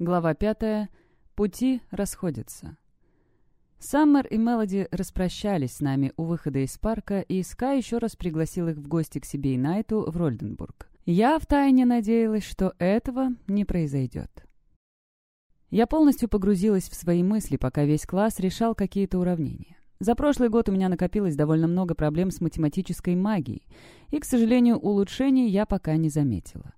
Глава пятая. Пути расходятся. Саммер и Мелоди распрощались с нами у выхода из парка, и Скай еще раз пригласил их в гости к себе и Найту в Рольденбург. Я втайне надеялась, что этого не произойдет. Я полностью погрузилась в свои мысли, пока весь класс решал какие-то уравнения. За прошлый год у меня накопилось довольно много проблем с математической магией, и, к сожалению, улучшений я пока не заметила.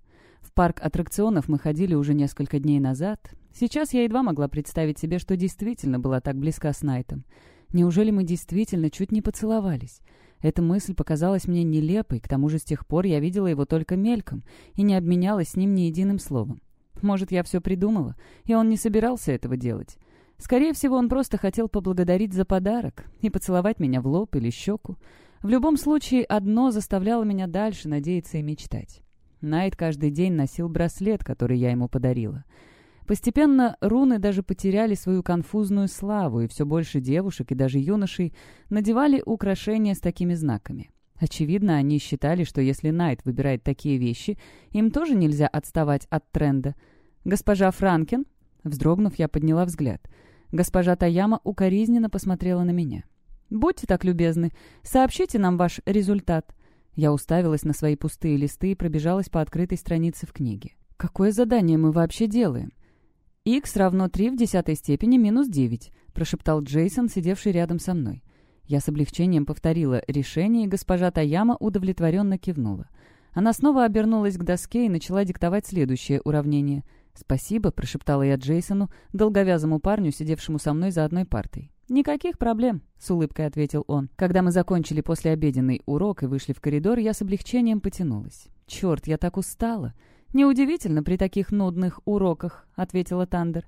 Парк аттракционов мы ходили уже несколько дней назад. Сейчас я едва могла представить себе, что действительно была так близка с Найтом. Неужели мы действительно чуть не поцеловались? Эта мысль показалась мне нелепой, к тому же с тех пор я видела его только мельком и не обменялась с ним ни единым словом. Может, я все придумала, и он не собирался этого делать. Скорее всего, он просто хотел поблагодарить за подарок и поцеловать меня в лоб или щеку. В любом случае, одно заставляло меня дальше надеяться и мечтать. Найт каждый день носил браслет, который я ему подарила. Постепенно руны даже потеряли свою конфузную славу, и все больше девушек и даже юношей надевали украшения с такими знаками. Очевидно, они считали, что если Найт выбирает такие вещи, им тоже нельзя отставать от тренда. «Госпожа Франкен?» Вздрогнув, я подняла взгляд. Госпожа Таяма укоризненно посмотрела на меня. «Будьте так любезны, сообщите нам ваш результат». Я уставилась на свои пустые листы и пробежалась по открытой странице в книге. «Какое задание мы вообще делаем?» «Х равно 3 в десятой степени минус 9», — прошептал Джейсон, сидевший рядом со мной. Я с облегчением повторила решение, и госпожа Таяма удовлетворенно кивнула. Она снова обернулась к доске и начала диктовать следующее уравнение. «Спасибо», — прошептала я Джейсону, долговязому парню, сидевшему со мной за одной партой. «Никаких проблем», — с улыбкой ответил он. Когда мы закончили послеобеденный урок и вышли в коридор, я с облегчением потянулась. «Черт, я так устала!» «Неудивительно при таких нудных уроках», — ответила Тандер.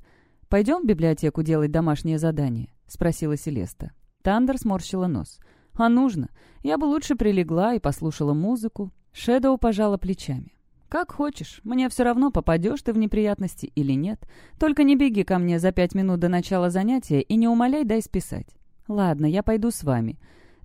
«Пойдем в библиотеку делать домашнее задание?» — спросила Селеста. Тандер сморщила нос. «А нужно. Я бы лучше прилегла и послушала музыку». Шэдоу пожала плечами. «Как хочешь. Мне все равно, попадешь ты в неприятности или нет. Только не беги ко мне за пять минут до начала занятия и не умоляй дай списать». «Ладно, я пойду с вами».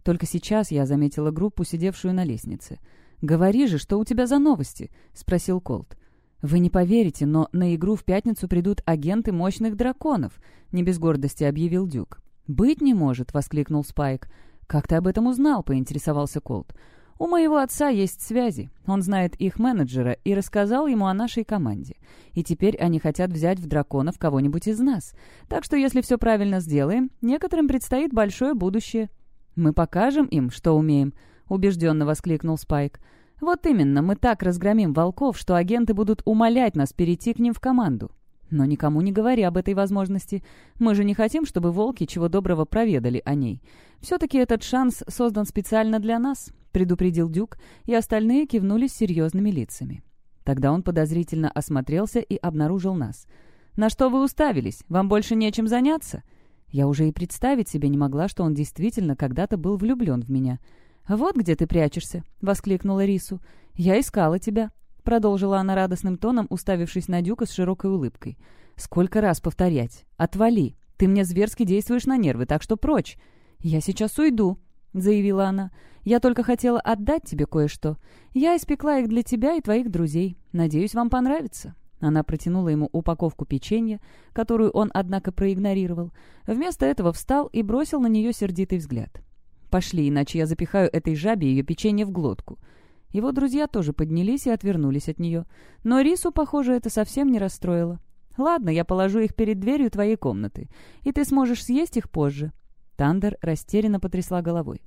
Только сейчас я заметила группу, сидевшую на лестнице. «Говори же, что у тебя за новости?» — спросил Колт. «Вы не поверите, но на игру в пятницу придут агенты мощных драконов», — не без гордости объявил Дюк. «Быть не может!» — воскликнул Спайк. «Как ты об этом узнал?» — поинтересовался Колт. «У моего отца есть связи. Он знает их менеджера и рассказал ему о нашей команде. И теперь они хотят взять в драконов кого-нибудь из нас. Так что если все правильно сделаем, некоторым предстоит большое будущее». «Мы покажем им, что умеем», — убежденно воскликнул Спайк. «Вот именно, мы так разгромим волков, что агенты будут умолять нас перейти к ним в команду. Но никому не говори об этой возможности. Мы же не хотим, чтобы волки чего доброго проведали о ней. Все-таки этот шанс создан специально для нас», — предупредил Дюк, и остальные кивнули с серьезными лицами. Тогда он подозрительно осмотрелся и обнаружил нас. «На что вы уставились? Вам больше нечем заняться?» Я уже и представить себе не могла, что он действительно когда-то был влюблен в меня. «Вот где ты прячешься!» — воскликнула Рису. «Я искала тебя!» — продолжила она радостным тоном, уставившись на Дюка с широкой улыбкой. «Сколько раз повторять? Отвали! Ты мне зверски действуешь на нервы, так что прочь!» «Я сейчас уйду!» — заявила она. «Я только хотела отдать тебе кое-что. Я испекла их для тебя и твоих друзей. Надеюсь, вам понравится». Она протянула ему упаковку печенья, которую он, однако, проигнорировал. Вместо этого встал и бросил на нее сердитый взгляд. «Пошли, иначе я запихаю этой жабе ее печенье в глотку». Его друзья тоже поднялись и отвернулись от нее. Но Рису, похоже, это совсем не расстроило. «Ладно, я положу их перед дверью твоей комнаты, и ты сможешь съесть их позже». Тандер растерянно потрясла головой.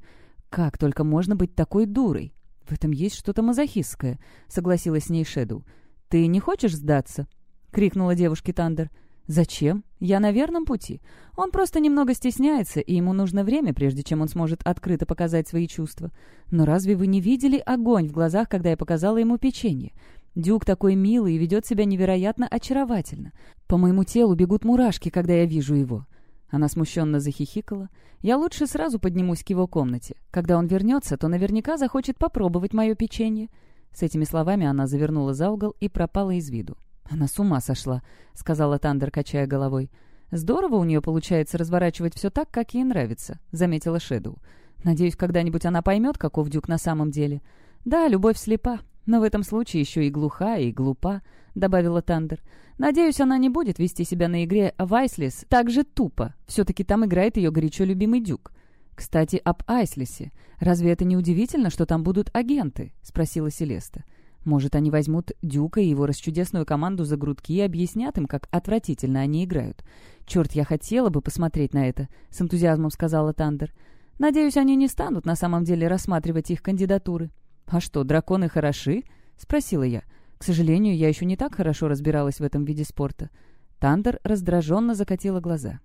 «Как только можно быть такой дурой?» «В этом есть что-то мазохистское», — согласилась с ней Шэдоу. «Ты не хочешь сдаться?» — крикнула девушке Тандер. «Зачем? Я на верном пути. Он просто немного стесняется, и ему нужно время, прежде чем он сможет открыто показать свои чувства. Но разве вы не видели огонь в глазах, когда я показала ему печенье? Дюк такой милый и ведет себя невероятно очаровательно. По моему телу бегут мурашки, когда я вижу его». Она смущенно захихикала. «Я лучше сразу поднимусь к его комнате. Когда он вернется, то наверняка захочет попробовать мое печенье». С этими словами она завернула за угол и пропала из виду. «Она с ума сошла», — сказала Тандер, качая головой. «Здорово у нее получается разворачивать все так, как ей нравится», — заметила Шэдоу. «Надеюсь, когда-нибудь она поймет, каков Дюк на самом деле». «Да, любовь слепа», «Но в этом случае еще и глуха, и глупа», — добавила Тандер. «Надеюсь, она не будет вести себя на игре в Айслис так же тупо. Все-таки там играет ее горячо любимый Дюк». «Кстати, об Айслисе. Разве это не удивительно, что там будут агенты?» — спросила Селеста. «Может, они возьмут Дюка и его расчудесную команду за грудки и объяснят им, как отвратительно они играют. Черт, я хотела бы посмотреть на это», — с энтузиазмом сказала Тандер. «Надеюсь, они не станут на самом деле рассматривать их кандидатуры». «А что, драконы хороши?» — спросила я. К сожалению, я еще не так хорошо разбиралась в этом виде спорта. Тандер раздраженно закатила глаза.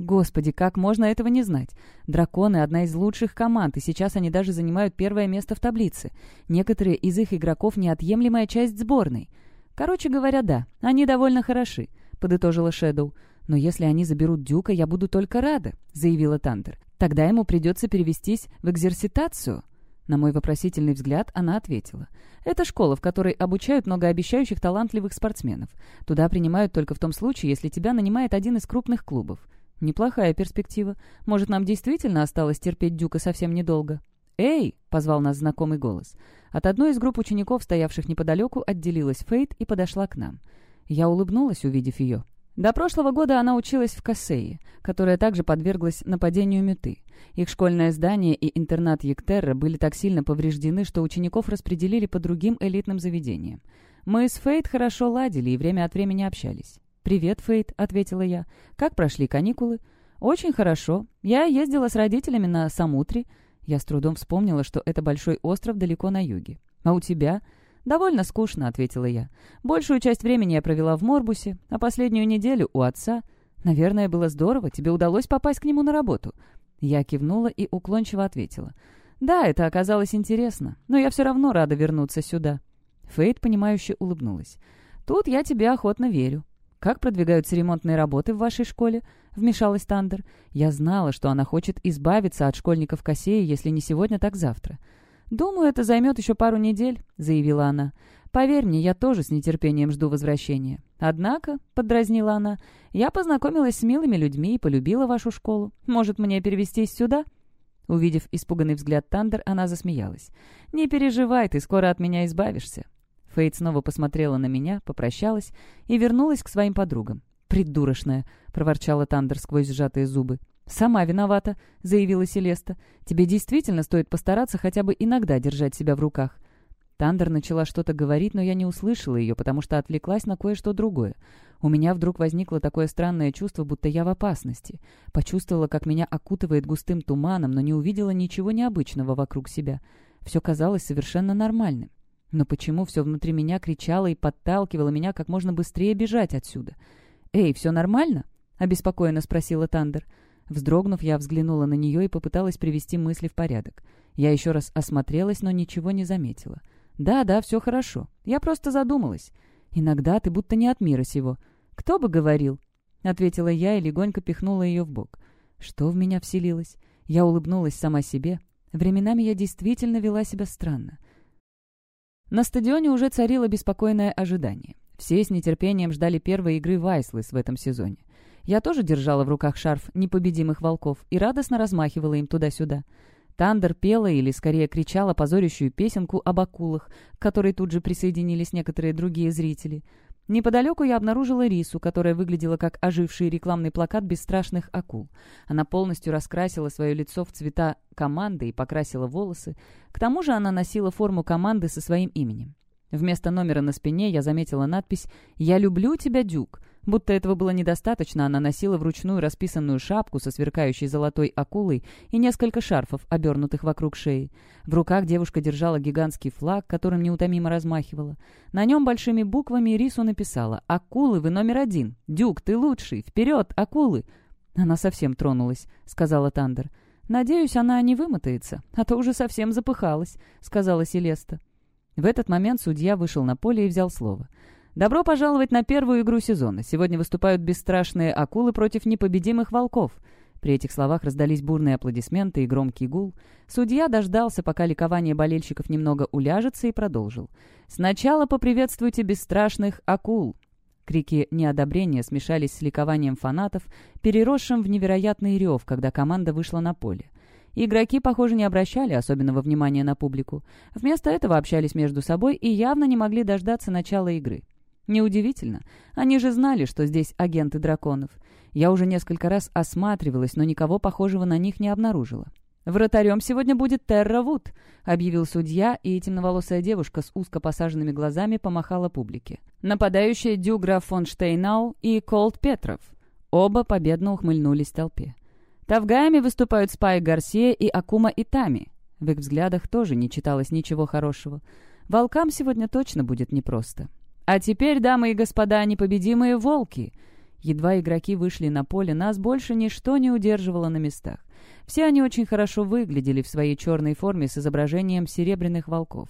Господи, как можно этого не знать? Драконы — одна из лучших команд, и сейчас они даже занимают первое место в таблице. Некоторые из их игроков — неотъемлемая часть сборной. Короче говоря, да, они довольно хороши, — подытожила Шэдоу. «Но если они заберут Дюка, я буду только рада», — заявила Тандер. «Тогда ему придется перевестись в экзерситацию». На мой вопросительный взгляд она ответила. «Это школа, в которой обучают многообещающих талантливых спортсменов. Туда принимают только в том случае, если тебя нанимает один из крупных клубов. Неплохая перспектива. Может, нам действительно осталось терпеть Дюка совсем недолго? «Эй!» — позвал нас знакомый голос. От одной из групп учеников, стоявших неподалеку, отделилась Фейт и подошла к нам. Я улыбнулась, увидев ее. До прошлого года она училась в Кассее, которая также подверглась нападению Мюты. Их школьное здание и интернат Ектерра были так сильно повреждены, что учеников распределили по другим элитным заведениям. Мы с Фейт хорошо ладили и время от времени общались. «Привет, Фейт», — ответила я. «Как прошли каникулы?» «Очень хорошо. Я ездила с родителями на Самутри». Я с трудом вспомнила, что это большой остров далеко на юге. «А у тебя?» «Довольно скучно», — ответила я. «Большую часть времени я провела в Морбусе, а последнюю неделю у отца. Наверное, было здорово. Тебе удалось попасть к нему на работу?» Я кивнула и уклончиво ответила. «Да, это оказалось интересно, но я все равно рада вернуться сюда». Фейт, понимающе улыбнулась. «Тут я тебе охотно верю. «Как продвигаются ремонтные работы в вашей школе?» — вмешалась Тандер. «Я знала, что она хочет избавиться от школьников Косея, если не сегодня, так завтра». «Думаю, это займет еще пару недель», — заявила она. «Поверь мне, я тоже с нетерпением жду возвращения. Однако», — подразнила она, — «я познакомилась с милыми людьми и полюбила вашу школу. Может, мне перевестись сюда?» Увидев испуганный взгляд Тандер, она засмеялась. «Не переживай, ты скоро от меня избавишься. Фейт снова посмотрела на меня, попрощалась и вернулась к своим подругам. «Придурочная!» — проворчала Тандер сквозь сжатые зубы. «Сама виновата», — заявила Селеста. «Тебе действительно стоит постараться хотя бы иногда держать себя в руках». Тандер начала что-то говорить, но я не услышала ее, потому что отвлеклась на кое-что другое. У меня вдруг возникло такое странное чувство, будто я в опасности. Почувствовала, как меня окутывает густым туманом, но не увидела ничего необычного вокруг себя. Все казалось совершенно нормальным. Но почему все внутри меня кричало и подталкивало меня как можно быстрее бежать отсюда? «Эй, все нормально?» — обеспокоенно спросила Тандер. Вздрогнув, я взглянула на нее и попыталась привести мысли в порядок. Я еще раз осмотрелась, но ничего не заметила. «Да, да, все хорошо. Я просто задумалась. Иногда ты будто не от мира сего. Кто бы говорил?» — ответила я и легонько пихнула ее в бок. Что в меня вселилось? Я улыбнулась сама себе. Временами я действительно вела себя странно. На стадионе уже царило беспокойное ожидание. Все с нетерпением ждали первой игры Вайслес в этом сезоне. Я тоже держала в руках шарф непобедимых волков и радостно размахивала им туда-сюда. Тандер пела или, скорее, кричала позорящую песенку об акулах, к которой тут же присоединились некоторые другие зрители — Неподалеку я обнаружила рису, которая выглядела как оживший рекламный плакат бесстрашных акул. Она полностью раскрасила свое лицо в цвета команды и покрасила волосы. К тому же она носила форму команды со своим именем. Вместо номера на спине я заметила надпись «Я люблю тебя, Дюк», Будто этого было недостаточно, она носила вручную расписанную шапку со сверкающей золотой акулой и несколько шарфов, обернутых вокруг шеи. В руках девушка держала гигантский флаг, которым неутомимо размахивала. На нем большими буквами Рису написала «Акулы, вы номер один! Дюк, ты лучший! Вперед, акулы!» «Она совсем тронулась», — сказала Тандер. «Надеюсь, она не вымотается, а то уже совсем запыхалась», — сказала Селеста. В этот момент судья вышел на поле и взял слово — Добро пожаловать на первую игру сезона. Сегодня выступают бесстрашные акулы против непобедимых волков. При этих словах раздались бурные аплодисменты и громкий гул. Судья дождался, пока ликование болельщиков немного уляжется, и продолжил. «Сначала поприветствуйте бесстрашных акул!» Крики неодобрения смешались с ликованием фанатов, переросшим в невероятный рев, когда команда вышла на поле. Игроки, похоже, не обращали особенного внимания на публику. Вместо этого общались между собой и явно не могли дождаться начала игры. Неудивительно. Они же знали, что здесь агенты драконов. Я уже несколько раз осматривалась, но никого похожего на них не обнаружила. «Вратарем сегодня будет Терра Вуд», — объявил судья, и темноволосая девушка с узко посаженными глазами помахала публике. «Нападающие Дюгра фон Штейнау и Колт Петров». Оба победно ухмыльнулись толпе. Тавгаями выступают Спай Гарсия и Акума Итами. В их взглядах тоже не читалось ничего хорошего. Волкам сегодня точно будет непросто. А теперь, дамы и господа, непобедимые волки! Едва игроки вышли на поле, нас больше ничто не удерживало на местах. Все они очень хорошо выглядели в своей черной форме с изображением серебряных волков.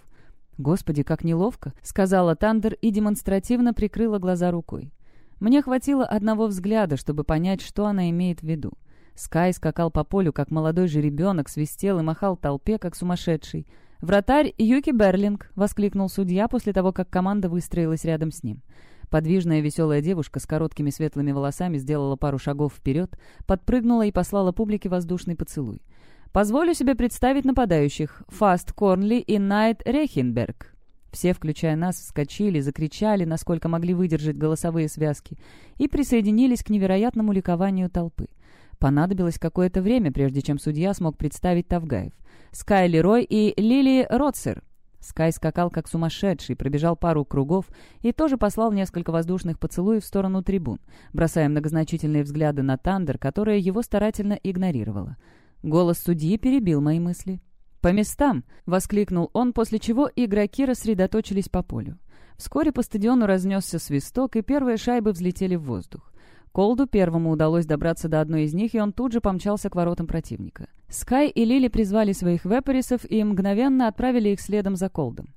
«Господи, как неловко!» — сказала Тандер и демонстративно прикрыла глаза рукой. Мне хватило одного взгляда, чтобы понять, что она имеет в виду. Скай скакал по полю, как молодой жеребенок, свистел и махал толпе, как сумасшедший. «Вратарь Юки Берлинг!» — воскликнул судья после того, как команда выстроилась рядом с ним. Подвижная веселая девушка с короткими светлыми волосами сделала пару шагов вперед, подпрыгнула и послала публике воздушный поцелуй. «Позволю себе представить нападающих. Фаст Корнли и Найт Рехенберг». Все, включая нас, вскочили, закричали, насколько могли выдержать голосовые связки, и присоединились к невероятному ликованию толпы. Понадобилось какое-то время, прежде чем судья смог представить Тавгаев. Скай Рой и Лили Ротцер. Скай скакал как сумасшедший, пробежал пару кругов и тоже послал несколько воздушных поцелуев в сторону трибун, бросая многозначительные взгляды на Тандер, которая его старательно игнорировала. Голос судьи перебил мои мысли. «По местам!» — воскликнул он, после чего игроки рассредоточились по полю. Вскоре по стадиону разнесся свисток, и первые шайбы взлетели в воздух. Колду первому удалось добраться до одной из них, и он тут же помчался к воротам противника. Скай и Лили призвали своих вепарисов и мгновенно отправили их следом за Колдом.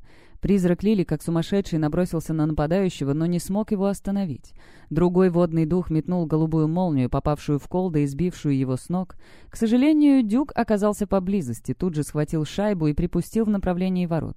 Призрак Лили, как сумасшедший, набросился на нападающего, но не смог его остановить. Другой водный дух метнул голубую молнию, попавшую в Колда и сбившую его с ног. К сожалению, Дюк оказался поблизости, тут же схватил шайбу и припустил в направлении ворот.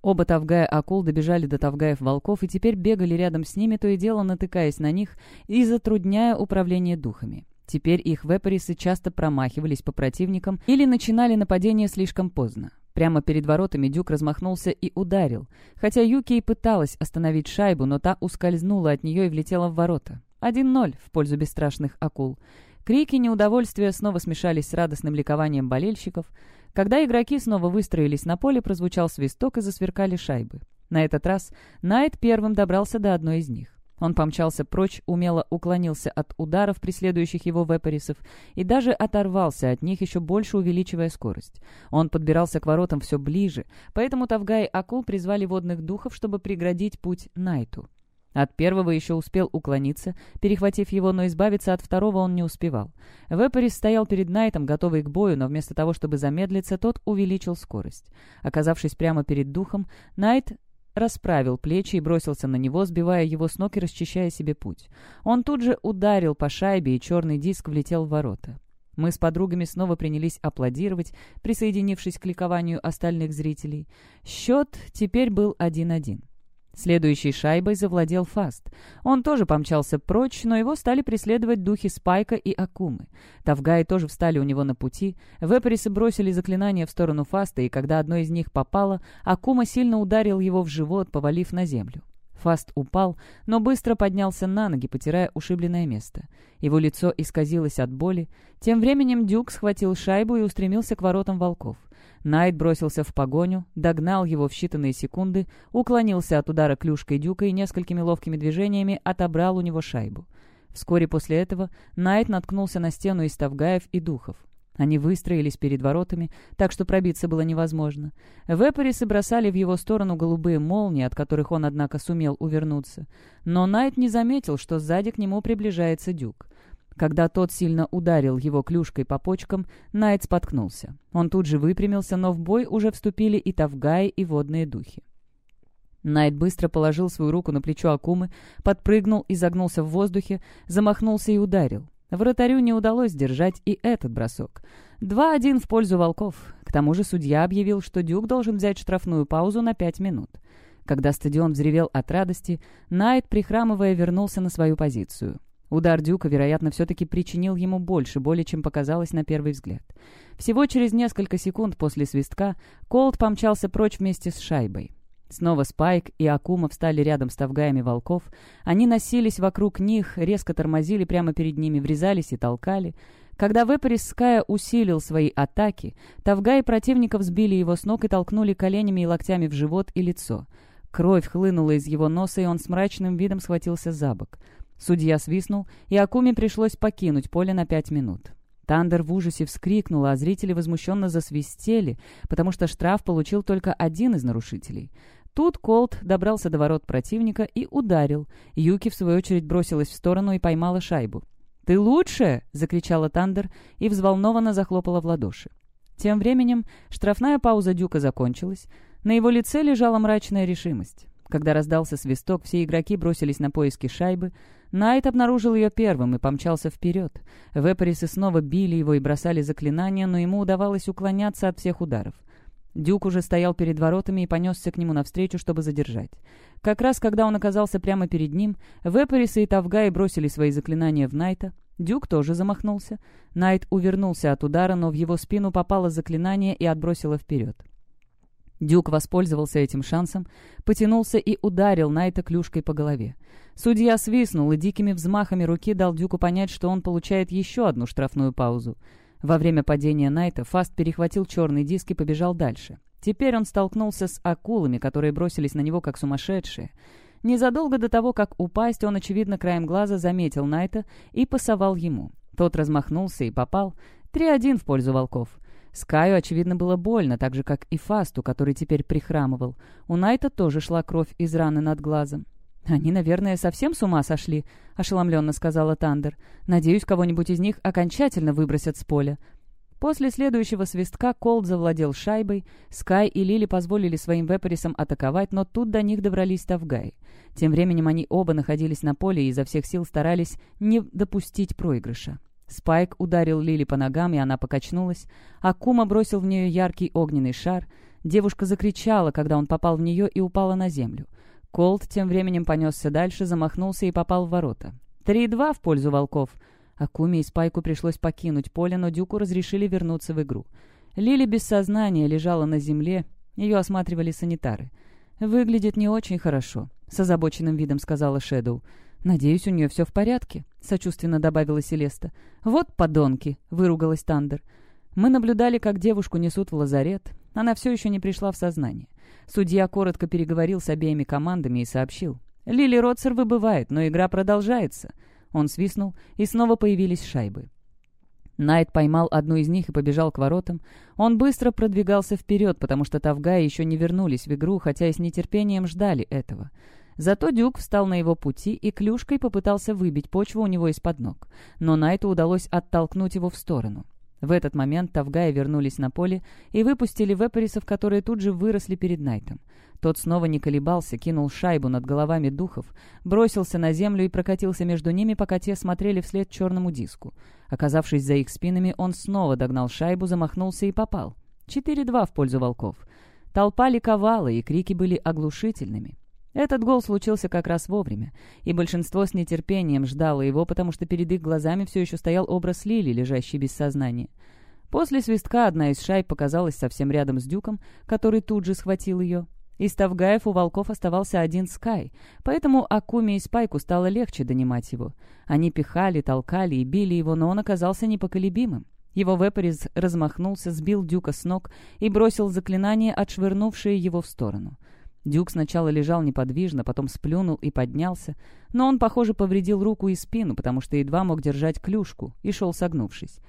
Оба Тавгая акул добежали до Тавгаев волков и теперь бегали рядом с ними, то и дело натыкаясь на них и затрудняя управление духами. Теперь их вепарисы часто промахивались по противникам или начинали нападение слишком поздно. Прямо перед воротами Дюк размахнулся и ударил. Хотя Юки и пыталась остановить шайбу, но та ускользнула от нее и влетела в ворота. 1-0 в пользу бесстрашных акул. Крики неудовольствия снова смешались с радостным ликованием болельщиков. Когда игроки снова выстроились на поле, прозвучал свисток и засверкали шайбы. На этот раз Найт первым добрался до одной из них. Он помчался прочь, умело уклонился от ударов, преследующих его вепарисов, и даже оторвался от них, еще больше увеличивая скорость. Он подбирался к воротам все ближе, поэтому Тавгай и Акул призвали водных духов, чтобы преградить путь Найту. От первого еще успел уклониться, перехватив его, но избавиться от второго он не успевал. Вепарис стоял перед Найтом, готовый к бою, но вместо того, чтобы замедлиться, тот увеличил скорость. Оказавшись прямо перед духом, Найт расправил плечи и бросился на него, сбивая его с ног и расчищая себе путь. Он тут же ударил по шайбе, и черный диск влетел в ворота. Мы с подругами снова принялись аплодировать, присоединившись к ликованию остальных зрителей. Счет теперь был 1-1. Следующей шайбой завладел Фаст. Он тоже помчался прочь, но его стали преследовать духи Спайка и Акумы. Тавгаи тоже встали у него на пути. Вепарисы бросили заклинание в сторону Фаста, и когда одно из них попало, Акума сильно ударил его в живот, повалив на землю. Фаст упал, но быстро поднялся на ноги, потирая ушибленное место. Его лицо исказилось от боли. Тем временем Дюк схватил шайбу и устремился к воротам волков. Найт бросился в погоню, догнал его в считанные секунды, уклонился от удара клюшкой Дюка и несколькими ловкими движениями отобрал у него шайбу. Вскоре после этого Найт наткнулся на стену из Тавгаев и Духов. Они выстроились перед воротами, так что пробиться было невозможно. Вепарисы бросали в его сторону голубые молнии, от которых он, однако, сумел увернуться. Но Найт не заметил, что сзади к нему приближается Дюк. Когда тот сильно ударил его клюшкой по почкам, Найт споткнулся. Он тут же выпрямился, но в бой уже вступили и Тавгаи, и водные духи. Найт быстро положил свою руку на плечо Акумы, подпрыгнул и загнулся в воздухе, замахнулся и ударил. Вратарю не удалось держать и этот бросок. 2-1 в пользу волков. К тому же судья объявил, что Дюк должен взять штрафную паузу на 5 минут. Когда стадион взревел от радости, Найт, прихрамывая, вернулся на свою позицию. Удар Дюка, вероятно, все-таки причинил ему больше боли, чем показалось на первый взгляд. Всего через несколько секунд после свистка Колт помчался прочь вместе с шайбой. Снова Спайк и Акума встали рядом с тавгаями волков. Они носились вокруг них, резко тормозили прямо перед ними, врезались и толкали. Когда Вепарис Ская усилил свои атаки, тавгаи противников сбили его с ног и толкнули коленями и локтями в живот и лицо. Кровь хлынула из его носа, и он с мрачным видом схватился за бок. Судья свистнул, и Акуме пришлось покинуть поле на пять минут. Тандер в ужасе вскрикнул, а зрители возмущенно засвистели, потому что штраф получил только один из нарушителей. Тут Колт добрался до ворот противника и ударил. Юки, в свою очередь, бросилась в сторону и поймала шайбу. «Ты лучше!» — закричала Тандер и взволнованно захлопала в ладоши. Тем временем штрафная пауза Дюка закончилась. На его лице лежала мрачная решимость. Когда раздался свисток, все игроки бросились на поиски шайбы. Найт обнаружил ее первым и помчался вперед. Вепарисы снова били его и бросали заклинания, но ему удавалось уклоняться от всех ударов. Дюк уже стоял перед воротами и понесся к нему навстречу, чтобы задержать. Как раз когда он оказался прямо перед ним, Вепарисы и Тавгаи бросили свои заклинания в Найта. Дюк тоже замахнулся. Найт увернулся от удара, но в его спину попало заклинание и отбросило вперед. Дюк воспользовался этим шансом, потянулся и ударил Найта клюшкой по голове. Судья свистнул и дикими взмахами руки дал Дюку понять, что он получает еще одну штрафную паузу. Во время падения Найта Фаст перехватил черный диск и побежал дальше. Теперь он столкнулся с акулами, которые бросились на него как сумасшедшие. Незадолго до того, как упасть, он, очевидно, краем глаза заметил Найта и пасовал ему. Тот размахнулся и попал. 3-1 в пользу волков. Скаю, очевидно, было больно, так же, как и Фасту, который теперь прихрамывал. У Найта тоже шла кровь из раны над глазом. «Они, наверное, совсем с ума сошли», — ошеломленно сказала Тандер. «Надеюсь, кого-нибудь из них окончательно выбросят с поля». После следующего свистка Колд завладел шайбой, Скай и Лили позволили своим вепарисам атаковать, но тут до них добрались Тавгай. Тем временем они оба находились на поле и изо всех сил старались не допустить проигрыша. Спайк ударил Лили по ногам, и она покачнулась. Акума бросил в нее яркий огненный шар. Девушка закричала, когда он попал в нее и упала на землю. Колт тем временем понесся дальше, замахнулся и попал в ворота. Три-два в пользу волков. Акуме и Спайку пришлось покинуть поле, но Дюку разрешили вернуться в игру. Лили без сознания лежала на земле, ее осматривали санитары. «Выглядит не очень хорошо», — с озабоченным видом сказала Шэдоу. «Надеюсь, у нее все в порядке», — сочувственно добавила Селеста. «Вот подонки!» — выругалась Тандер. Мы наблюдали, как девушку несут в лазарет. Она все еще не пришла в сознание. Судья коротко переговорил с обеими командами и сообщил. «Лили Ротцер выбывает, но игра продолжается». Он свистнул, и снова появились шайбы. Найт поймал одну из них и побежал к воротам. Он быстро продвигался вперед, потому что Тавгаи еще не вернулись в игру, хотя и с нетерпением ждали этого. Зато Дюк встал на его пути и клюшкой попытался выбить почву у него из-под ног. Но Найту удалось оттолкнуть его в сторону. В этот момент Тавгаи вернулись на поле и выпустили вепарисов, которые тут же выросли перед Найтом. Тот снова не колебался, кинул шайбу над головами духов, бросился на землю и прокатился между ними, пока те смотрели вслед черному диску. Оказавшись за их спинами, он снова догнал шайбу, замахнулся и попал. 4-2 в пользу волков. Толпа ликовала, и крики были оглушительными. Этот гол случился как раз вовремя, и большинство с нетерпением ждало его, потому что перед их глазами все еще стоял образ Лили, лежащий без сознания. После свистка одна из шайб показалась совсем рядом с Дюком, который тут же схватил ее. Из Тавгаев у волков оставался один Скай, поэтому Акуме и Спайку стало легче донимать его. Они пихали, толкали и били его, но он оказался непоколебимым. Его вепарис размахнулся, сбил Дюка с ног и бросил заклинание, отшвырнувшее его в сторону. Дюк сначала лежал неподвижно, потом сплюнул и поднялся, но он, похоже, повредил руку и спину, потому что едва мог держать клюшку и шел согнувшись.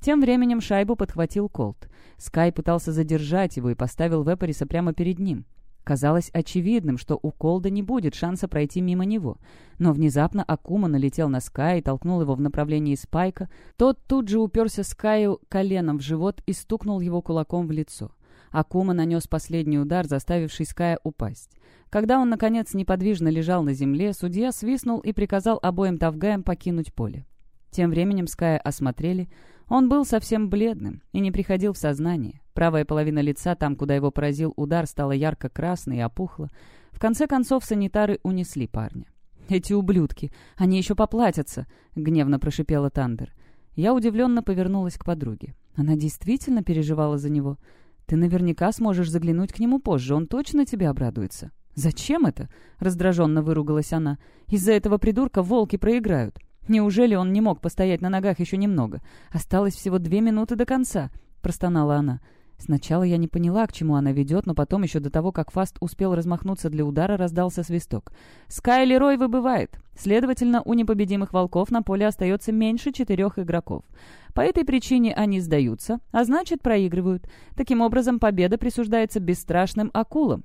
Тем временем шайбу подхватил Колт. Скай пытался задержать его и поставил Вепариса прямо перед ним. Казалось очевидным, что у Колда не будет шанса пройти мимо него. Но внезапно Акума налетел на Скай и толкнул его в направлении Спайка. Тот тут же уперся Скаю коленом в живот и стукнул его кулаком в лицо. Акума нанес последний удар, заставивший Ская упасть. Когда он, наконец, неподвижно лежал на земле, судья свистнул и приказал обоим Тавгаям покинуть поле. Тем временем Ская осмотрели. Он был совсем бледным и не приходил в сознание. Правая половина лица, там, куда его поразил удар, стала ярко-красной и опухла. В конце концов, санитары унесли парня. «Эти ублюдки! Они еще поплатятся!» — гневно прошипела Тандер. Я удивленно повернулась к подруге. Она действительно переживала за него. «Ты наверняка сможешь заглянуть к нему позже, он точно тебе обрадуется». «Зачем это?» — раздраженно выругалась она. «Из-за этого придурка волки проиграют. Неужели он не мог постоять на ногах еще немного? Осталось всего две минуты до конца», — простонала она. Сначала я не поняла, к чему она ведет, но потом, еще до того, как Фаст успел размахнуться для удара, раздался свисток. «Скайли Рой выбывает. Следовательно, у непобедимых волков на поле остается меньше четырех игроков. По этой причине они сдаются, а значит, проигрывают. Таким образом, победа присуждается бесстрашным акулам».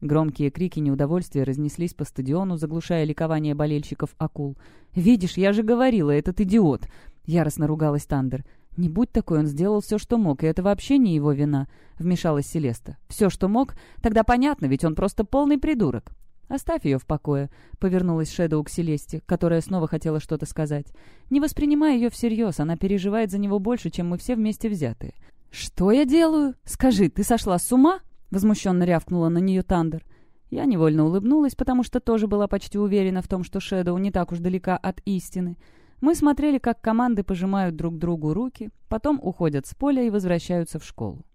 Громкие крики неудовольствия разнеслись по стадиону, заглушая ликование болельщиков акул. «Видишь, я же говорила, этот идиот!» — яростно ругалась Тандер. «Не будь такой, он сделал все, что мог, и это вообще не его вина», — вмешалась Селеста. «Все, что мог? Тогда понятно, ведь он просто полный придурок». «Оставь ее в покое», — повернулась Шэдоу к Селесте, которая снова хотела что-то сказать. «Не воспринимай ее всерьез, она переживает за него больше, чем мы все вместе взятые». «Что я делаю? Скажи, ты сошла с ума?» — возмущенно рявкнула на нее Тандер. Я невольно улыбнулась, потому что тоже была почти уверена в том, что Шэдоу не так уж далека от истины. Мы смотрели, как команды пожимают друг другу руки, потом уходят с поля и возвращаются в школу.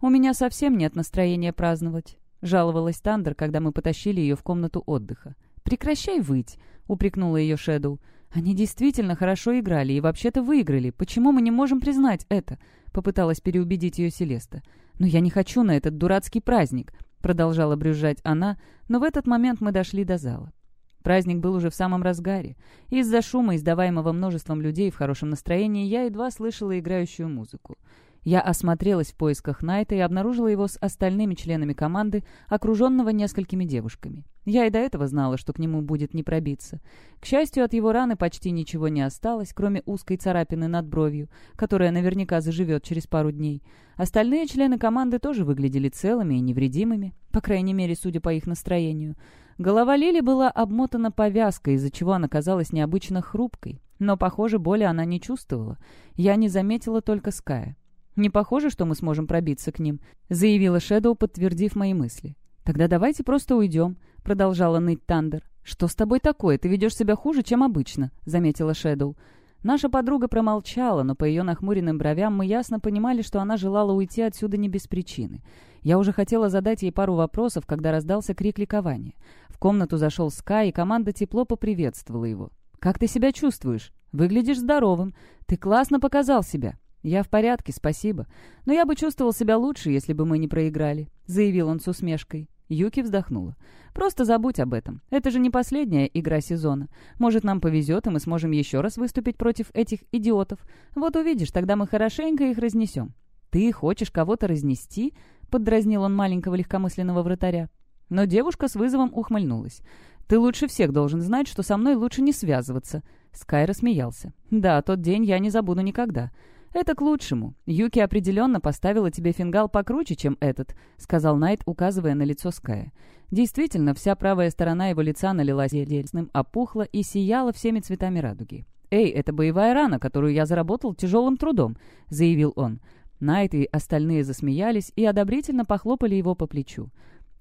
«У меня совсем нет настроения праздновать», — жаловалась Тандер, когда мы потащили ее в комнату отдыха. «Прекращай выть», — упрекнула ее Шэдоу. «Они действительно хорошо играли и вообще-то выиграли. Почему мы не можем признать это?» — попыталась переубедить ее Селеста. «Но я не хочу на этот дурацкий праздник», — продолжала брюзжать она, но в этот момент мы дошли до зала. Праздник был уже в самом разгаре. Из-за шума, издаваемого множеством людей в хорошем настроении, я едва слышала играющую музыку. Я осмотрелась в поисках Найта и обнаружила его с остальными членами команды, окруженного несколькими девушками. Я и до этого знала, что к нему будет не пробиться. К счастью, от его раны почти ничего не осталось, кроме узкой царапины над бровью, которая наверняка заживет через пару дней. Остальные члены команды тоже выглядели целыми и невредимыми, по крайней мере, судя по их настроению. Голова Лили была обмотана повязкой, из-за чего она казалась необычно хрупкой. Но, похоже, боли она не чувствовала. Я не заметила только Ская. «Не похоже, что мы сможем пробиться к ним», — заявила Шэдоу, подтвердив мои мысли. «Тогда давайте просто уйдем», — продолжала ныть Тандер. «Что с тобой такое? Ты ведешь себя хуже, чем обычно», — заметила Шэдоу. Наша подруга промолчала, но по ее нахмуренным бровям мы ясно понимали, что она желала уйти отсюда не без причины. Я уже хотела задать ей пару вопросов, когда раздался крик ликования. В комнату зашел Скай, и команда тепло поприветствовала его. «Как ты себя чувствуешь? Выглядишь здоровым. Ты классно показал себя». «Я в порядке, спасибо. Но я бы чувствовал себя лучше, если бы мы не проиграли», — заявил он с усмешкой. Юки вздохнула. «Просто забудь об этом. Это же не последняя игра сезона. Может, нам повезет, и мы сможем еще раз выступить против этих идиотов. Вот увидишь, тогда мы хорошенько их разнесем». «Ты хочешь кого-то разнести?» — поддразнил он маленького легкомысленного вратаря. Но девушка с вызовом ухмыльнулась. «Ты лучше всех должен знать, что со мной лучше не связываться». Скай рассмеялся. «Да, тот день я не забуду никогда. «Это к лучшему. Юки определенно поставила тебе фингал покруче, чем этот», — сказал Найт, указывая на лицо Ская. Действительно, вся правая сторона его лица налилась зельным, опухла и сияла всеми цветами радуги. «Эй, это боевая рана, которую я заработал тяжелым трудом», — заявил он. Найт и остальные засмеялись и одобрительно похлопали его по плечу.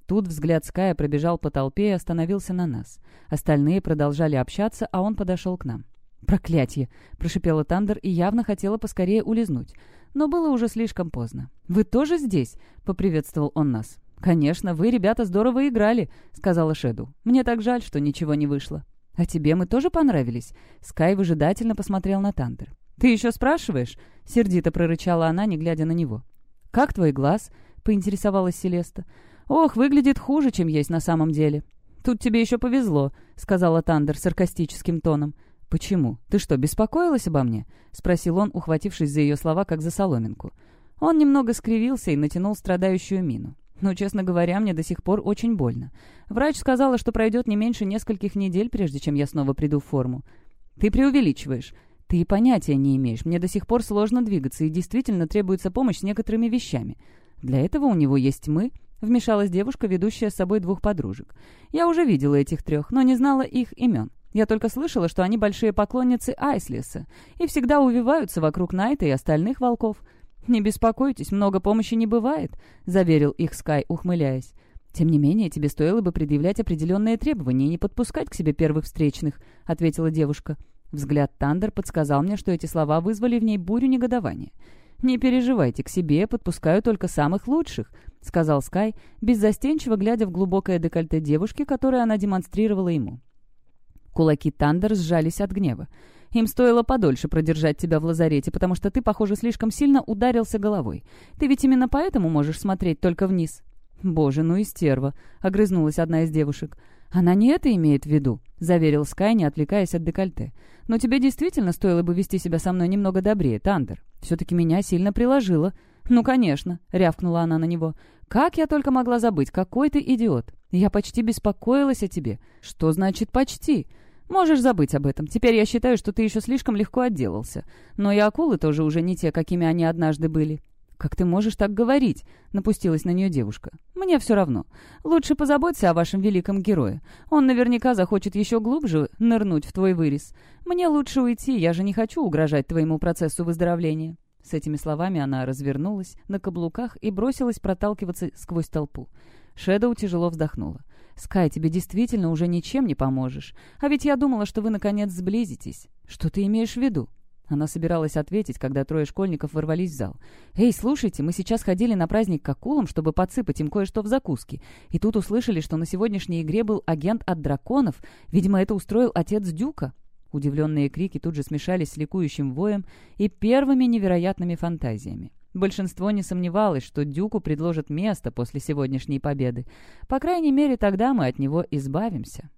Тут взгляд Ская пробежал по толпе и остановился на нас. Остальные продолжали общаться, а он подошел к нам. «Проклятье!» — прошипела Тандер и явно хотела поскорее улизнуть. Но было уже слишком поздно. «Вы тоже здесь?» — поприветствовал он нас. «Конечно, вы, ребята, здорово играли», — сказала Шеду. «Мне так жаль, что ничего не вышло». «А тебе мы тоже понравились?» Скай выжидательно посмотрел на Тандер. «Ты еще спрашиваешь?» — сердито прорычала она, не глядя на него. «Как твой глаз?» — поинтересовалась Селеста. «Ох, выглядит хуже, чем есть на самом деле». «Тут тебе еще повезло», — сказала Тандер саркастическим тоном. «Почему? Ты что, беспокоилась обо мне?» — спросил он, ухватившись за ее слова, как за соломинку. Он немного скривился и натянул страдающую мину. Но, честно говоря, мне до сих пор очень больно. Врач сказала, что пройдет не меньше нескольких недель, прежде чем я снова приду в форму. Ты преувеличиваешь. Ты и понятия не имеешь. Мне до сих пор сложно двигаться, и действительно требуется помощь с некоторыми вещами. Для этого у него есть мы, — вмешалась девушка, ведущая с собой двух подружек. Я уже видела этих трех, но не знала их имен. Я только слышала, что они большие поклонницы Айслиса и всегда увиваются вокруг Найта и остальных волков. «Не беспокойтесь, много помощи не бывает», — заверил их Скай, ухмыляясь. «Тем не менее, тебе стоило бы предъявлять определенные требования и не подпускать к себе первых встречных», — ответила девушка. Взгляд Тандер подсказал мне, что эти слова вызвали в ней бурю негодования. «Не переживайте, к себе подпускаю только самых лучших», — сказал Скай, беззастенчиво глядя в глубокое декольте девушки, которое она демонстрировала ему. Кулаки Тандер сжались от гнева. «Им стоило подольше продержать тебя в лазарете, потому что ты, похоже, слишком сильно ударился головой. Ты ведь именно поэтому можешь смотреть только вниз». «Боже, ну и стерва!» — огрызнулась одна из девушек. «Она не это имеет в виду», — заверил Скай, не отвлекаясь от декольте. «Но тебе действительно стоило бы вести себя со мной немного добрее, Тандер. Все-таки меня сильно приложило». «Ну, конечно», — рявкнула она на него. «Как я только могла забыть, какой ты идиот! Я почти беспокоилась о тебе». «Что значит «почти»?» «Можешь забыть об этом. Теперь я считаю, что ты еще слишком легко отделался. Но и акулы тоже уже не те, какими они однажды были. «Как ты можешь так говорить?» — напустилась на нее девушка. «Мне все равно. Лучше позаботься о вашем великом герое. Он наверняка захочет еще глубже нырнуть в твой вырез. Мне лучше уйти, я же не хочу угрожать твоему процессу выздоровления». С этими словами она развернулась на каблуках и бросилась проталкиваться сквозь толпу. Шэдоу тяжело вздохнула. «Скай, тебе действительно уже ничем не поможешь. А ведь я думала, что вы, наконец, сблизитесь. Что ты имеешь в виду?» Она собиралась ответить, когда трое школьников ворвались в зал. «Эй, слушайте, мы сейчас ходили на праздник к акулам, чтобы подсыпать им кое-что в закуски. И тут услышали, что на сегодняшней игре был агент от драконов. Видимо, это устроил отец Дюка». Удивленные крики тут же смешались с ликующим воем и первыми невероятными фантазиями. Большинство не сомневалось, что Дюку предложат место после сегодняшней победы. По крайней мере, тогда мы от него избавимся.